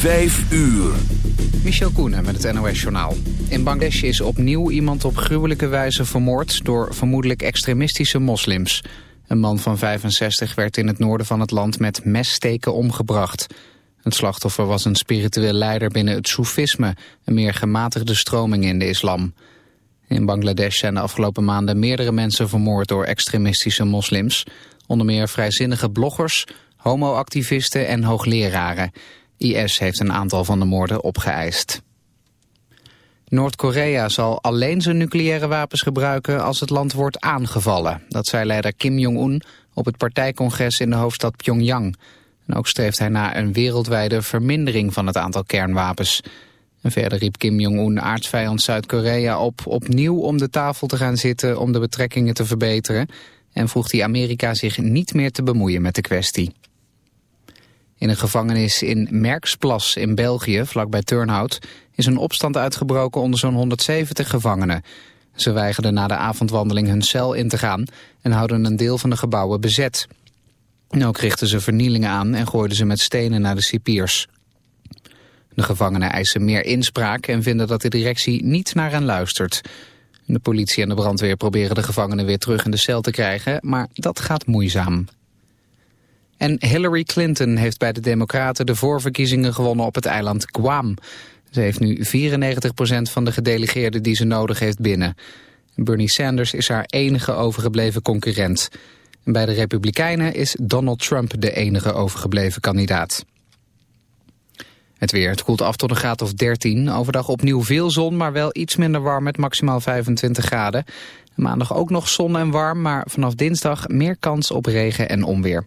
Vijf uur. Michel Koenen met het NOS-journaal. In Bangladesh is opnieuw iemand op gruwelijke wijze vermoord... door vermoedelijk extremistische moslims. Een man van 65 werd in het noorden van het land met messteken omgebracht. Het slachtoffer was een spiritueel leider binnen het Soefisme... een meer gematigde stroming in de islam. In Bangladesh zijn de afgelopen maanden meerdere mensen vermoord... door extremistische moslims. Onder meer vrijzinnige bloggers, homoactivisten en hoogleraren... IS heeft een aantal van de moorden opgeëist. Noord-Korea zal alleen zijn nucleaire wapens gebruiken als het land wordt aangevallen. Dat zei leider Kim Jong-un op het partijcongres in de hoofdstad Pyongyang. En ook streeft hij naar een wereldwijde vermindering van het aantal kernwapens. En verder riep Kim Jong-un aardsvijand Zuid-Korea op opnieuw om de tafel te gaan zitten om de betrekkingen te verbeteren. En vroeg hij Amerika zich niet meer te bemoeien met de kwestie. In een gevangenis in Merksplas in België, vlakbij Turnhout, is een opstand uitgebroken onder zo'n 170 gevangenen. Ze weigerden na de avondwandeling hun cel in te gaan en houden een deel van de gebouwen bezet. ook richtten ze vernielingen aan en gooiden ze met stenen naar de cipiers. De gevangenen eisen meer inspraak en vinden dat de directie niet naar hen luistert. De politie en de brandweer proberen de gevangenen weer terug in de cel te krijgen, maar dat gaat moeizaam. En Hillary Clinton heeft bij de Democraten de voorverkiezingen gewonnen op het eiland Guam. Ze heeft nu 94% van de gedelegeerden die ze nodig heeft binnen. Bernie Sanders is haar enige overgebleven concurrent. En bij de Republikeinen is Donald Trump de enige overgebleven kandidaat. Het weer, het koelt af tot een graad of 13. Overdag opnieuw veel zon, maar wel iets minder warm met maximaal 25 graden. Maandag ook nog zon en warm, maar vanaf dinsdag meer kans op regen en onweer.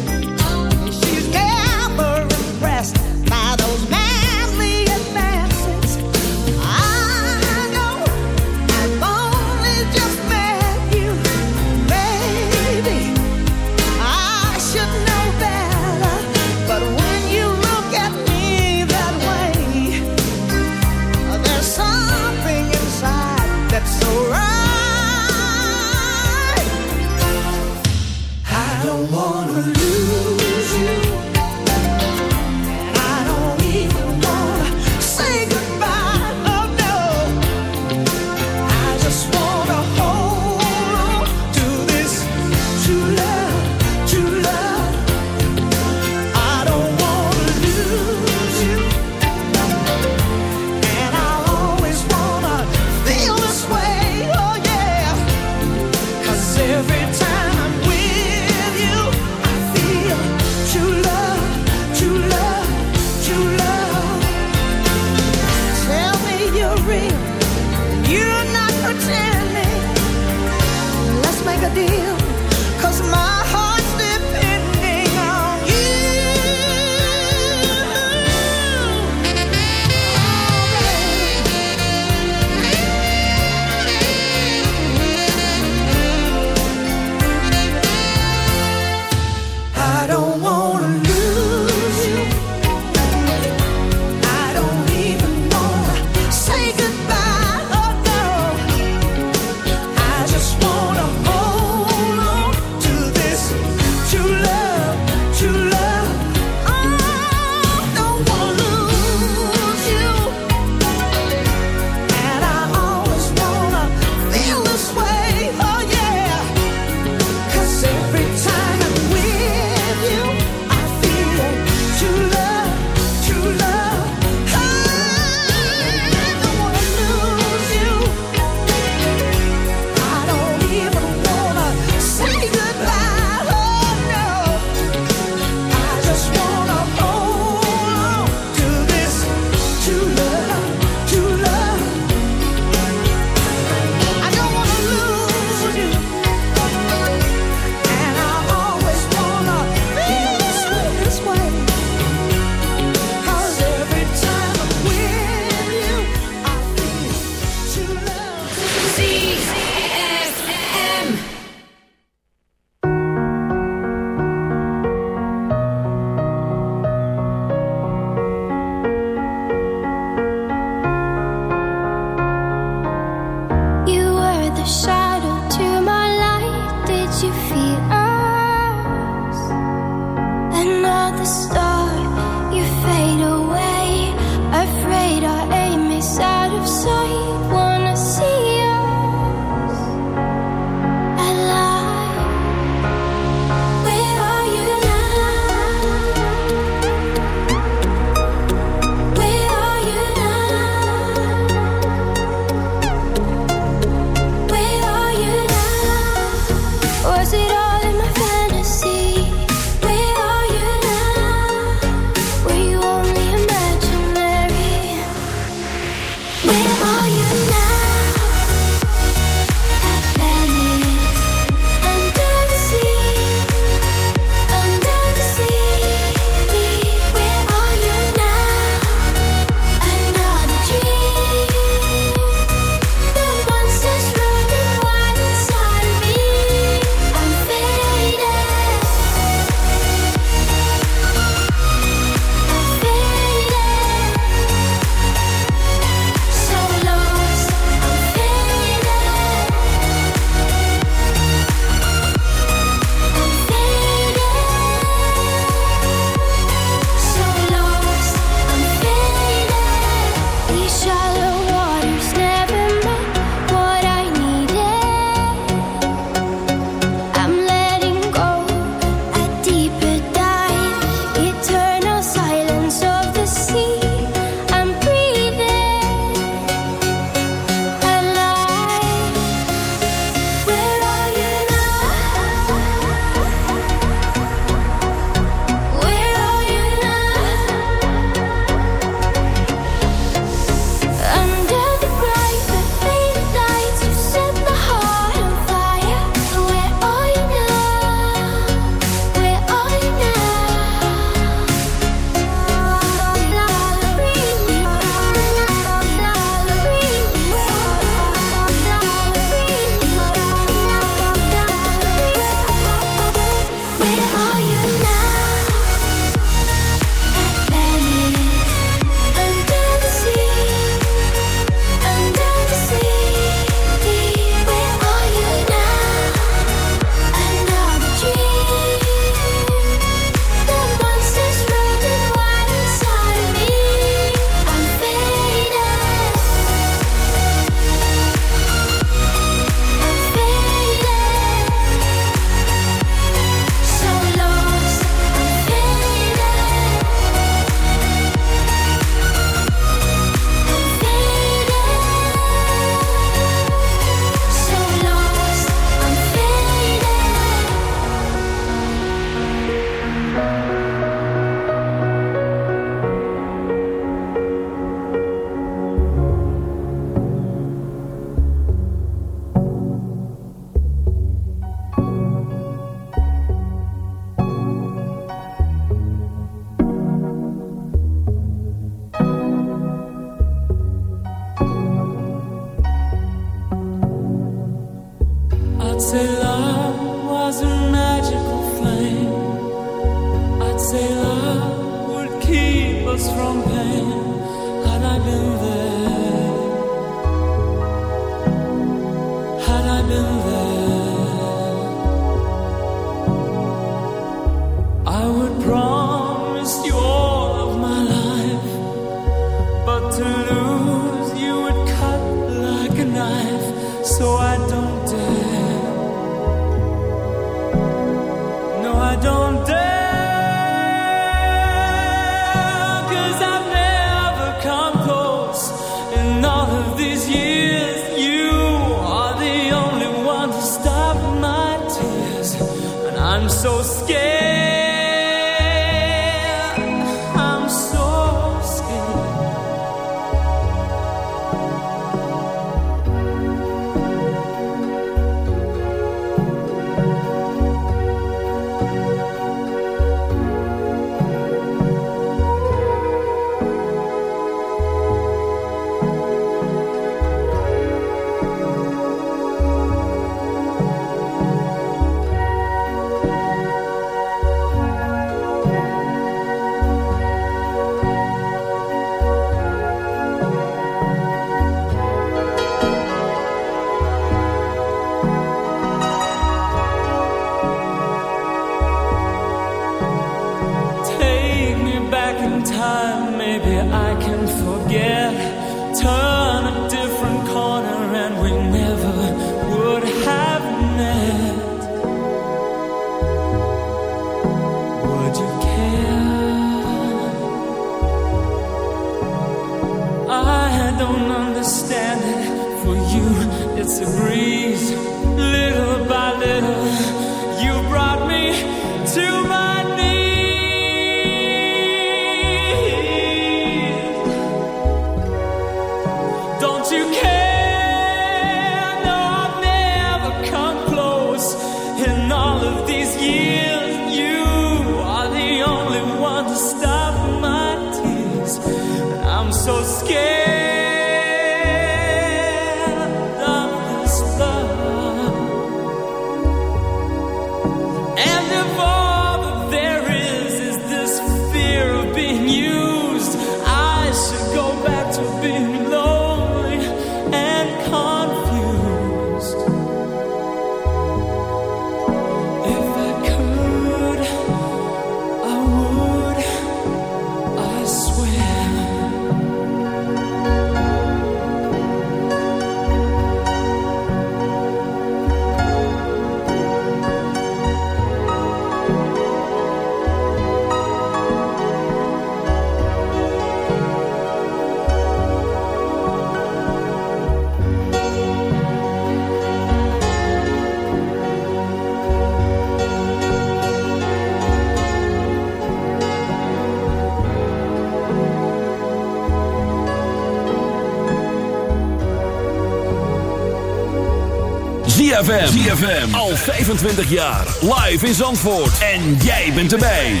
ZFM. ZFM. Al 25 jaar. Live in Zandvoort. En jij bent erbij.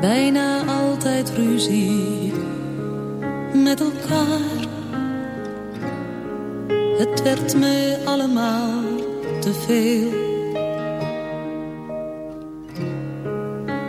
Bijna altijd ruzie. Met elkaar. Het werd me allemaal te veel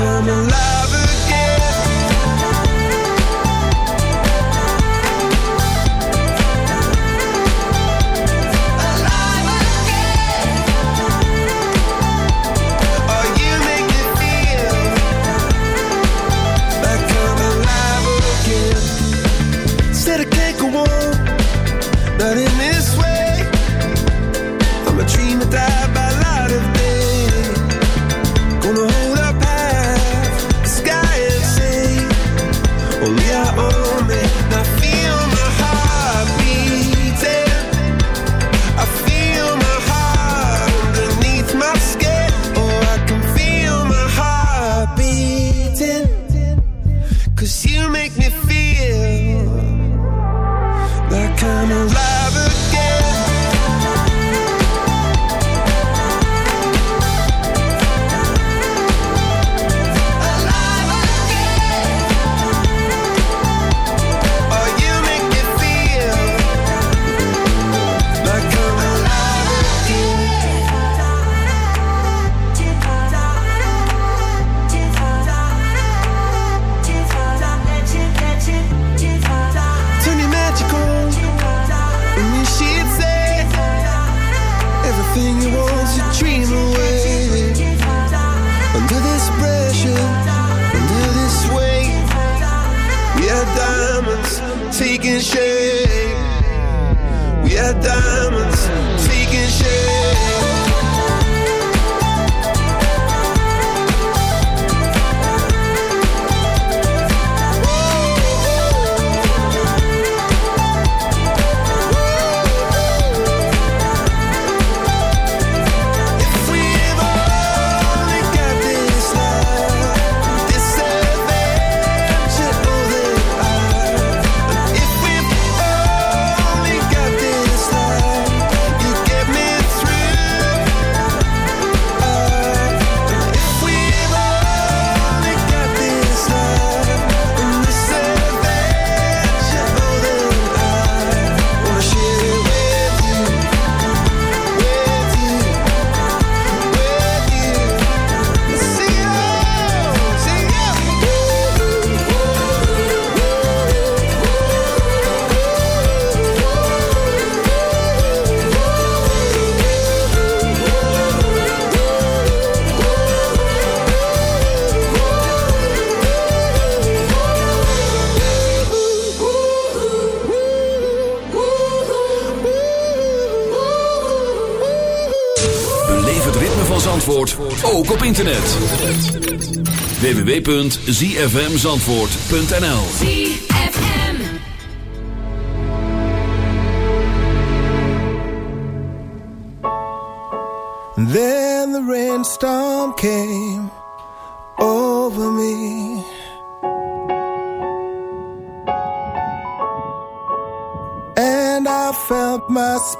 come alive. www.zfmzandvoort.nl Then the rainstorm came over me. And I felt my spirit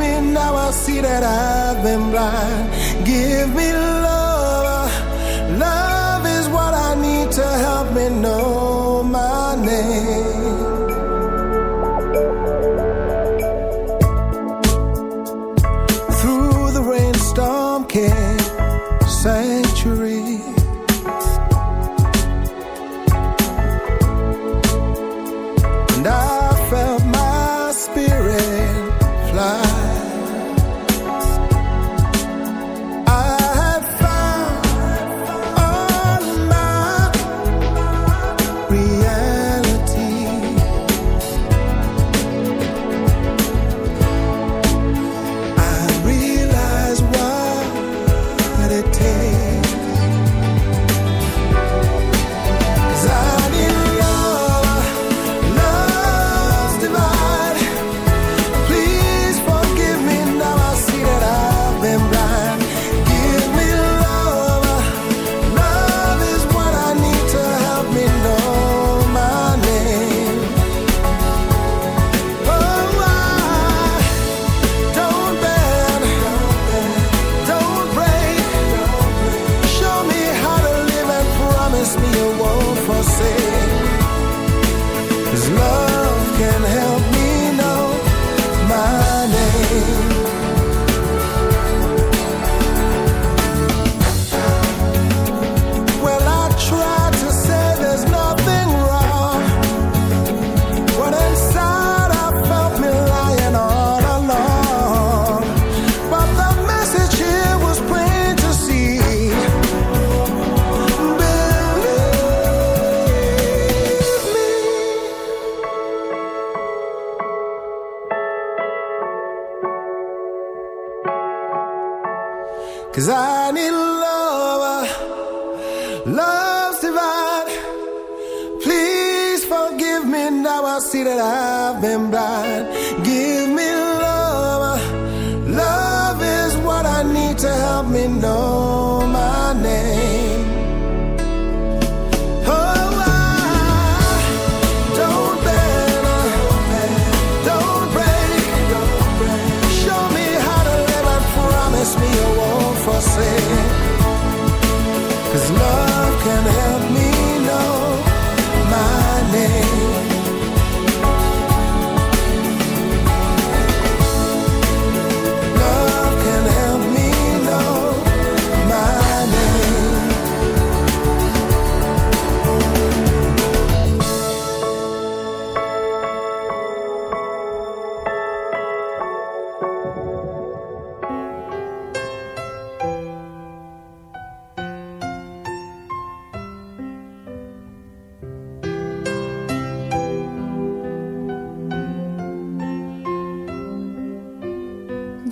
me now, I see that I've been blind. Give me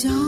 like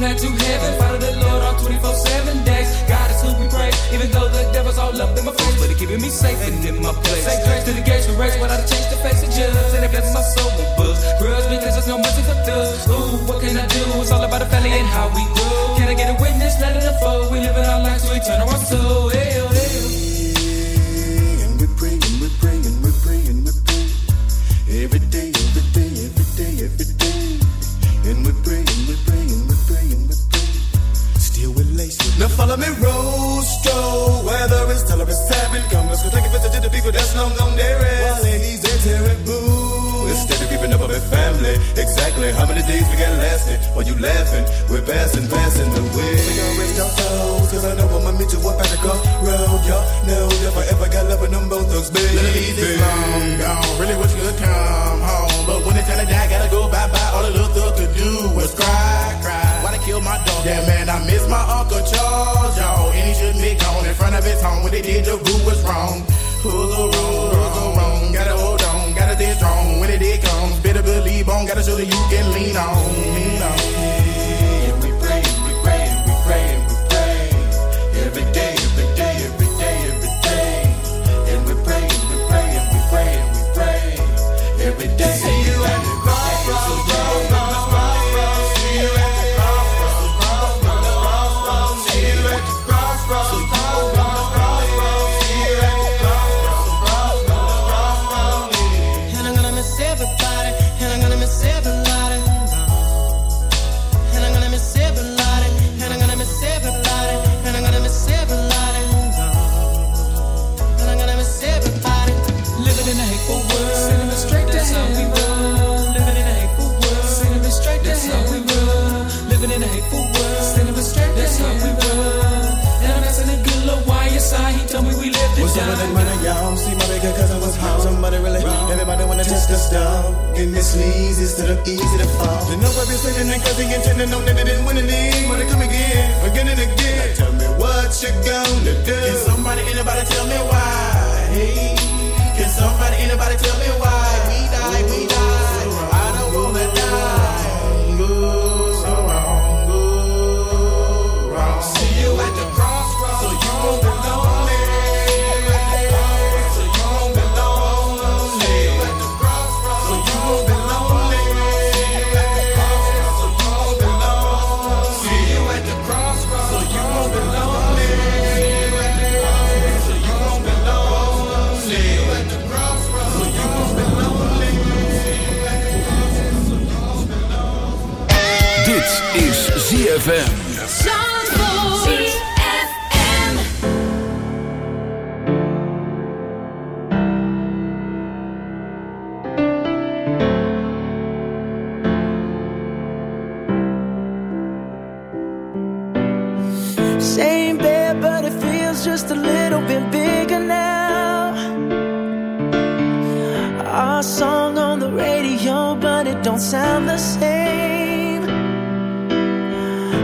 plan to heaven. Father the Lord all 24 7 days. God is who we praise. Even though the devil's all up in my face, but he keeping me safe and in my place. Say grace to the gates we raise, but I change the face of judge. And it blesses my soul with books. Grudge because there's no mercy for thugs. Ooh, what can I do? It's all about the family and how we grow. Can I get a witness? Let it unfold. We living our lives, we turn our soul. Hey, oh, hey. Follow me, Rosto. Weather is tell it's seven. Come, let's go take a visit to the people that's long gone there. While ladies, they're terrible. Instead of keeping up with family, exactly how many days we got lasting? While you laughing, we're passing, passing the way. We gon' raise our toes, cause I know I'ma meet you up at the crossroad. Y'all know if I ever got love with them both thugs, baby. Ladies, it's long gone. Really wish you could come home. But when it's time to die, gotta go bye bye. All the little thug could do was cry cry. Why they kill my dog? Yeah, man, I miss my Uncle Charles, y'all. And he shouldn't be gone in front of his home. When they did, the rule was wrong. Who's the wrong? Who's the wrong? Gotta hold on, gotta stay strong. When it did comes, better believe on. Gotta show that you can lean on. Lean on. And we pray, we pray, we pray, we pray. Every day, every day, every day, every day. And we pray, we pray, we pray, we pray. Every day. See you at the crossroads, crossroads, This easy instead of easy to fall. The number be sitting in cause he intended know that they didn't win any. Wanna come again, again and again. Now tell me what you gonna do. Can somebody, anybody tell me why? Hey, can somebody, anybody tell me why? ZFM. Same bed, but it feels just a little bit bigger now. Our song on the radio, but it don't sound the same.